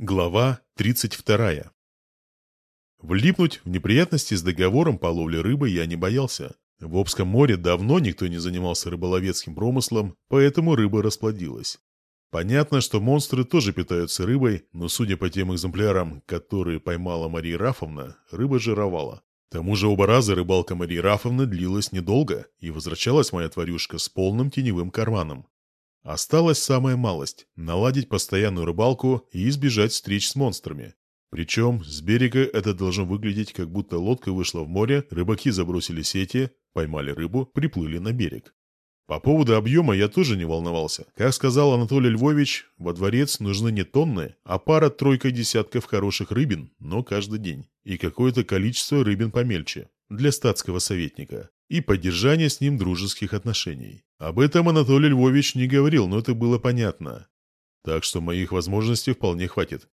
Глава 32. Влипнуть в неприятности с договором по ловле рыбы я не боялся. В Обском море давно никто не занимался рыболовецким промыслом, поэтому рыба расплодилась. Понятно, что монстры тоже питаются рыбой, но судя по тем экземплярам, которые поймала Мария Рафовна, рыба жировала. К тому же оба раза рыбалка Марии Рафовны длилась недолго, и возвращалась моя тварюшка с полным теневым карманом. Осталась самая малость – наладить постоянную рыбалку и избежать встреч с монстрами. Причем с берега это должно выглядеть, как будто лодка вышла в море, рыбаки забросили сети, поймали рыбу, приплыли на берег. По поводу объема я тоже не волновался. Как сказал Анатолий Львович, во дворец нужны не тонны, а пара-тройка десятков хороших рыбин, но каждый день. И какое-то количество рыбин помельче, для статского советника и поддержания с ним дружеских отношений. Об этом Анатолий Львович не говорил, но это было понятно. Так что моих возможностей вполне хватит.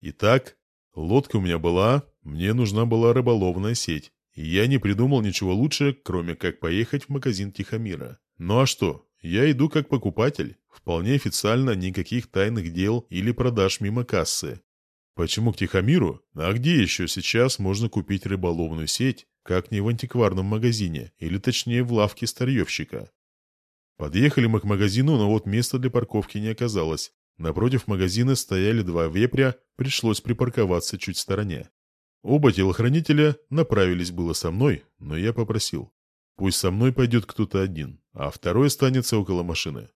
Итак, лодка у меня была, мне нужна была рыболовная сеть. И я не придумал ничего лучше, кроме как поехать в магазин Тихомира. Ну а что, я иду как покупатель. Вполне официально никаких тайных дел или продаж мимо кассы. Почему к Тихомиру? А где еще сейчас можно купить рыболовную сеть, как не в антикварном магазине, или точнее в лавке старьевщика. Подъехали мы к магазину, но вот места для парковки не оказалось. Напротив магазина стояли два вепря, пришлось припарковаться чуть в стороне. Оба телохранителя направились было со мной, но я попросил. Пусть со мной пойдет кто-то один, а второй останется около машины.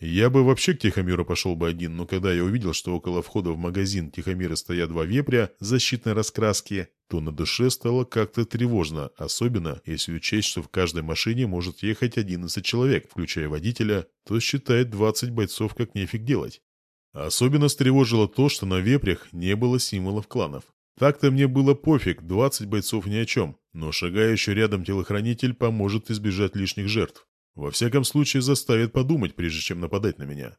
Я бы вообще к Тихомиру пошел бы один, но когда я увидел, что около входа в магазин Тихомира стоят два вепря защитной раскраски, то на душе стало как-то тревожно, особенно если учесть, что в каждой машине может ехать 11 человек, включая водителя, то считает 20 бойцов как нефиг делать. Особенно встревожило то, что на вепрях не было символов кланов. Так-то мне было пофиг, 20 бойцов ни о чем, но шагающий рядом телохранитель поможет избежать лишних жертв. Во всяком случае, заставит подумать, прежде чем нападать на меня.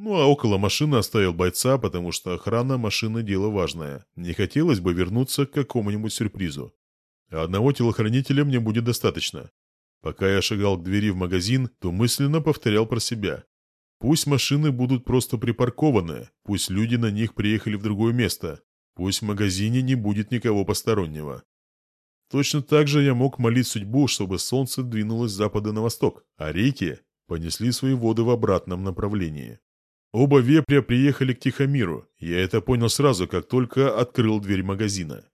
Ну а около машины оставил бойца, потому что охрана машины – дело важное. Не хотелось бы вернуться к какому-нибудь сюрпризу. Одного телохранителя мне будет достаточно. Пока я шагал к двери в магазин, то мысленно повторял про себя. Пусть машины будут просто припаркованы, пусть люди на них приехали в другое место, пусть в магазине не будет никого постороннего. Точно так же я мог молить судьбу, чтобы солнце двинулось с запада на восток, а реки понесли свои воды в обратном направлении. Оба вепря приехали к Тихомиру, я это понял сразу, как только открыл дверь магазина.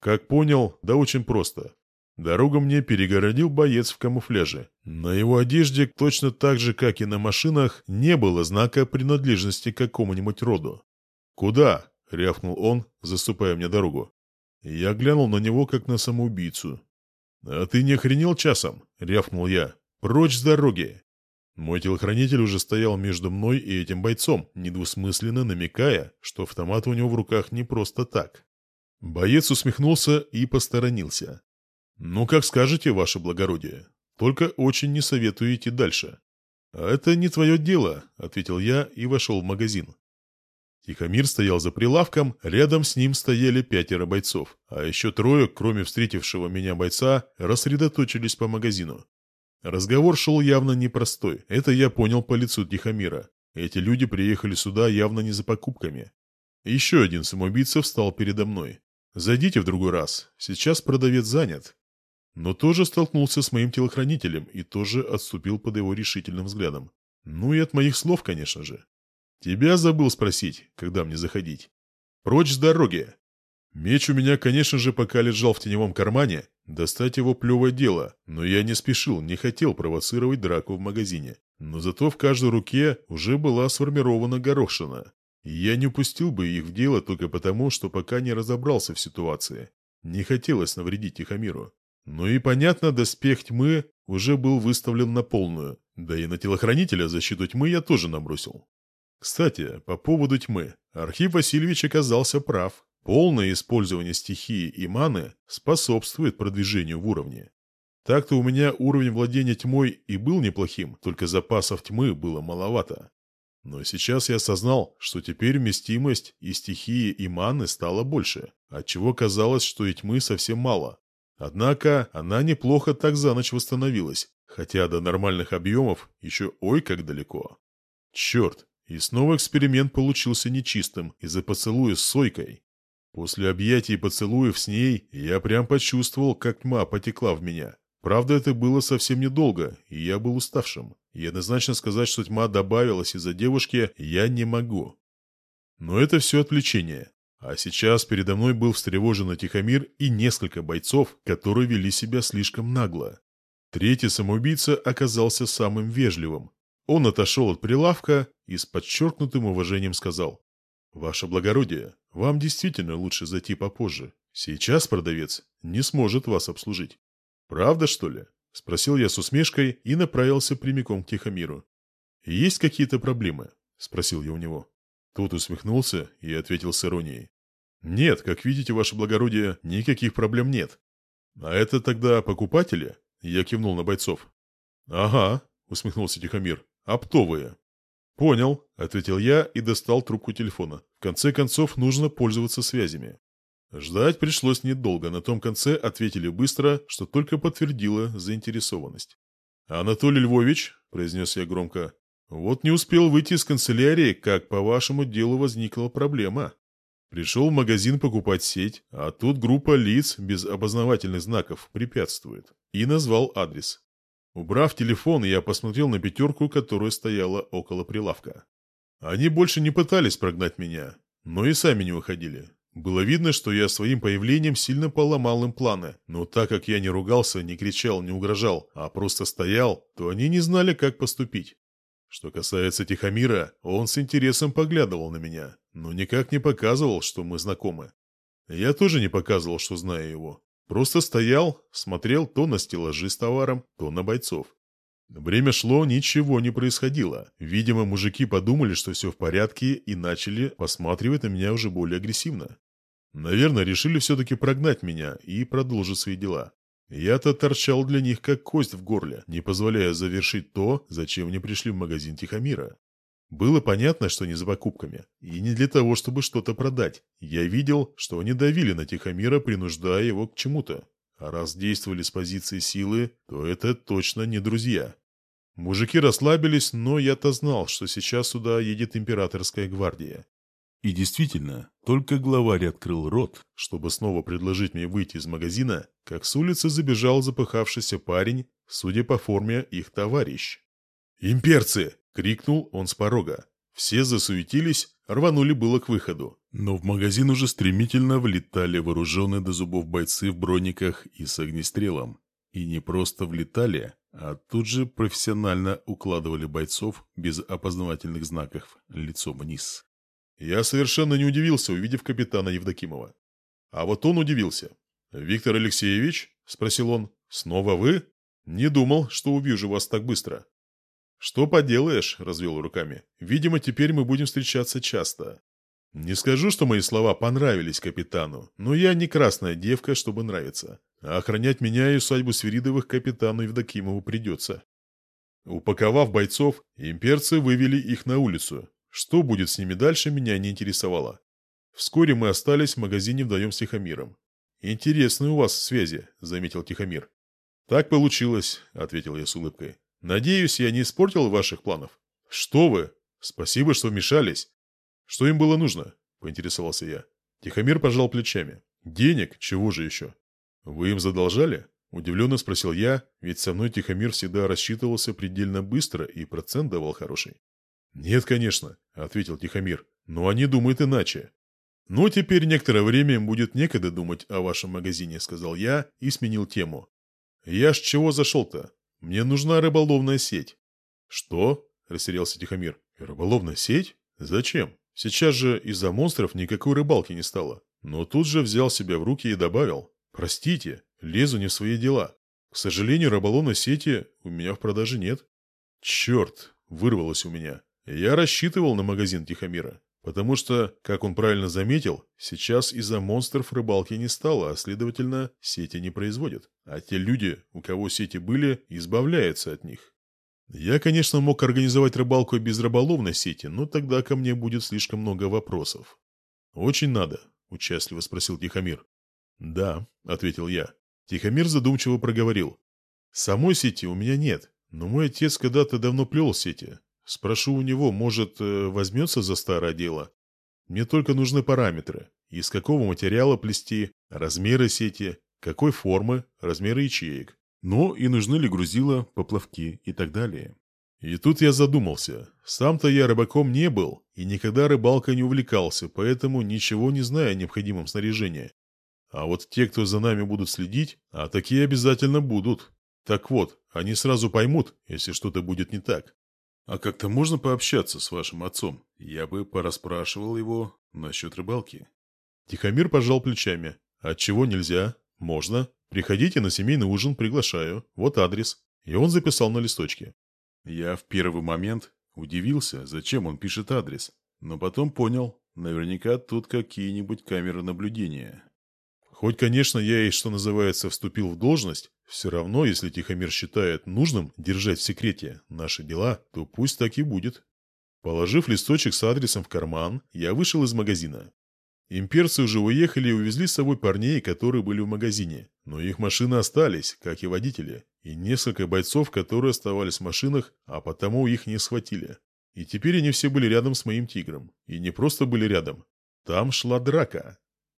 Как понял, да очень просто. Дорогу мне перегородил боец в камуфляже. На его одежде, точно так же, как и на машинах, не было знака принадлежности к какому-нибудь роду. «Куда?» — рявкнул он, заступая мне дорогу. Я глянул на него, как на самоубийцу. «А ты не охренел часом?» — рявкнул я. «Прочь с дороги!» Мой телохранитель уже стоял между мной и этим бойцом, недвусмысленно намекая, что автомат у него в руках не просто так. Боец усмехнулся и посторонился. «Ну, как скажете, ваше благородие. Только очень не советую идти дальше». «А это не твое дело», — ответил я и вошел в магазин. Тихомир стоял за прилавком, рядом с ним стояли пятеро бойцов, а еще трое, кроме встретившего меня бойца, рассредоточились по магазину. Разговор шел явно непростой, это я понял по лицу Тихомира. Эти люди приехали сюда явно не за покупками. Еще один самоубийца встал передо мной. «Зайдите в другой раз, сейчас продавец занят». Но тоже столкнулся с моим телохранителем и тоже отступил под его решительным взглядом. Ну и от моих слов, конечно же. Тебя забыл спросить, когда мне заходить. Прочь с дороги. Меч у меня, конечно же, пока лежал в теневом кармане. Достать его плевое дело, но я не спешил, не хотел провоцировать драку в магазине. Но зато в каждой руке уже была сформирована горошина. Я не упустил бы их в дело только потому, что пока не разобрался в ситуации. Не хотелось навредить Тихомиру. Ну и понятно, доспех тьмы уже был выставлен на полную. Да и на телохранителя защиту тьмы я тоже набросил. Кстати, по поводу тьмы. Архив Васильевич оказался прав. Полное использование стихии и маны способствует продвижению в уровне. Так-то у меня уровень владения тьмой и был неплохим, только запасов тьмы было маловато. Но сейчас я осознал, что теперь вместимость и стихии и маны стала больше, отчего казалось, что и тьмы совсем мало. Однако она неплохо так за ночь восстановилась, хотя до нормальных объемов еще ой как далеко. Черт, И снова эксперимент получился нечистым из-за поцелуя с Сойкой. После объятий и поцелуев с ней я прям почувствовал, как тьма потекла в меня. Правда, это было совсем недолго, и я был уставшим. И однозначно сказать, что тьма добавилась из-за девушки, я не могу. Но это все отвлечение. А сейчас передо мной был встревоженный Тихомир и несколько бойцов, которые вели себя слишком нагло. Третий самоубийца оказался самым вежливым. Он отошел от прилавка и с подчеркнутым уважением сказал. «Ваше благородие, вам действительно лучше зайти попозже. Сейчас продавец не сможет вас обслужить». «Правда, что ли?» – спросил я с усмешкой и направился прямиком к Тихомиру. «Есть какие-то проблемы?» – спросил я у него. Тот усмехнулся и ответил с иронией. «Нет, как видите, ваше благородие, никаких проблем нет». «А это тогда покупатели?» Я кивнул на бойцов. «Ага», — усмехнулся Тихомир. «Оптовые». «Понял», — ответил я и достал трубку телефона. «В конце концов, нужно пользоваться связями». Ждать пришлось недолго. На том конце ответили быстро, что только подтвердило заинтересованность. «Анатолий Львович», — произнес я громко, — «вот не успел выйти из канцелярии, как по вашему делу возникла проблема. Пришел в магазин покупать сеть, а тут группа лиц без опознавательных знаков препятствует. И назвал адрес. Убрав телефон, я посмотрел на пятерку, которая стояла около прилавка. Они больше не пытались прогнать меня, но и сами не выходили. Было видно, что я своим появлением сильно поломал им планы, но так как я не ругался, не кричал, не угрожал, а просто стоял, то они не знали, как поступить. Что касается Тихомира, он с интересом поглядывал на меня, но никак не показывал, что мы знакомы. Я тоже не показывал, что знаю его. Просто стоял, смотрел то на стеллажи с товаром, то на бойцов. Время шло, ничего не происходило. Видимо, мужики подумали, что все в порядке, и начали посматривать на меня уже более агрессивно. Наверное, решили все-таки прогнать меня и продолжить свои дела. Я-то торчал для них как кость в горле, не позволяя завершить то, зачем они пришли в магазин Тихомира. Было понятно, что не за покупками, и не для того, чтобы что-то продать. Я видел, что они давили на Тихомира, принуждая его к чему-то. А раз действовали с позиции силы, то это точно не друзья. Мужики расслабились, но я-то знал, что сейчас сюда едет императорская гвардия. И действительно, только главарь открыл рот, чтобы снова предложить мне выйти из магазина, как с улицы забежал запыхавшийся парень, судя по форме, их товарищ. «Имперцы!» — крикнул он с порога. Все засуетились, рванули было к выходу. Но в магазин уже стремительно влетали вооруженные до зубов бойцы в брониках и с огнестрелом. И не просто влетали, а тут же профессионально укладывали бойцов без опознавательных знаков лицом вниз. Я совершенно не удивился, увидев капитана Евдокимова. А вот он удивился. «Виктор Алексеевич?» – спросил он. «Снова вы? Не думал, что увижу вас так быстро». «Что поделаешь?» – развел руками. «Видимо, теперь мы будем встречаться часто». Не скажу, что мои слова понравились капитану, но я не красная девка, чтобы нравиться. А охранять меня и усадьбу Свиридовых капитану Евдокимову придется. Упаковав бойцов, имперцы вывели их на улицу, что будет с ними дальше, меня не интересовало. Вскоре мы остались в магазине вдвоем с Тихомиром. «Интересные у вас связи», — заметил Тихомир. «Так получилось», — ответил я с улыбкой. «Надеюсь, я не испортил ваших планов». «Что вы? Спасибо, что вмешались». «Что им было нужно?» — поинтересовался я. Тихомир пожал плечами. «Денег? Чего же еще?» «Вы им задолжали?» — удивленно спросил я, ведь со мной Тихомир всегда рассчитывался предельно быстро и процент давал хороший. «Нет, конечно», — ответил Тихомир, — «но они думают иначе». «Ну, теперь некоторое время им будет некогда думать о вашем магазине», — сказал я и сменил тему. «Я ж чего зашел-то? Мне нужна рыболовная сеть». «Что?» — растерялся Тихомир. «Рыболовная сеть? Зачем? Сейчас же из-за монстров никакой рыбалки не стало». Но тут же взял себя в руки и добавил. «Простите, лезу не в свои дела. К сожалению, рыболовной сети у меня в продаже нет». «Черт!» — вырвалось у меня. Я рассчитывал на магазин Тихомира, потому что, как он правильно заметил, сейчас из-за монстров рыбалки не стало, а следовательно, сети не производят. А те люди, у кого сети были, избавляются от них. Я, конечно, мог организовать рыбалку без рыболовной сети, но тогда ко мне будет слишком много вопросов. «Очень надо», — участливо спросил Тихомир. «Да», — ответил я. Тихомир задумчиво проговорил. «Самой сети у меня нет, но мой отец когда-то давно плел сети. Спрошу у него, может, э, возьмется за старое дело? Мне только нужны параметры. Из какого материала плести, размеры сети, какой формы, размеры ячеек. Ну и нужны ли грузила, поплавки и так далее. И тут я задумался. Сам-то я рыбаком не был и никогда рыбалкой не увлекался, поэтому ничего не знаю о необходимом снаряжении. А вот те, кто за нами будут следить, а такие обязательно будут. Так вот, они сразу поймут, если что-то будет не так. А как-то можно пообщаться с вашим отцом? Я бы порасспрашивал его насчет рыбалки. Тихомир пожал плечами. Отчего нельзя? Можно. Приходите на семейный ужин, приглашаю. Вот адрес. И он записал на листочке. Я в первый момент удивился, зачем он пишет адрес. Но потом понял, наверняка тут какие-нибудь камеры наблюдения. Хоть, конечно, я и, что называется, вступил в должность, все равно, если Тихомир считает нужным держать в секрете наши дела, то пусть так и будет. Положив листочек с адресом в карман, я вышел из магазина. Имперцы уже уехали и увезли с собой парней, которые были в магазине. Но их машины остались, как и водители, и несколько бойцов, которые оставались в машинах, а потому их не схватили. И теперь они все были рядом с моим тигром. И не просто были рядом. Там шла драка.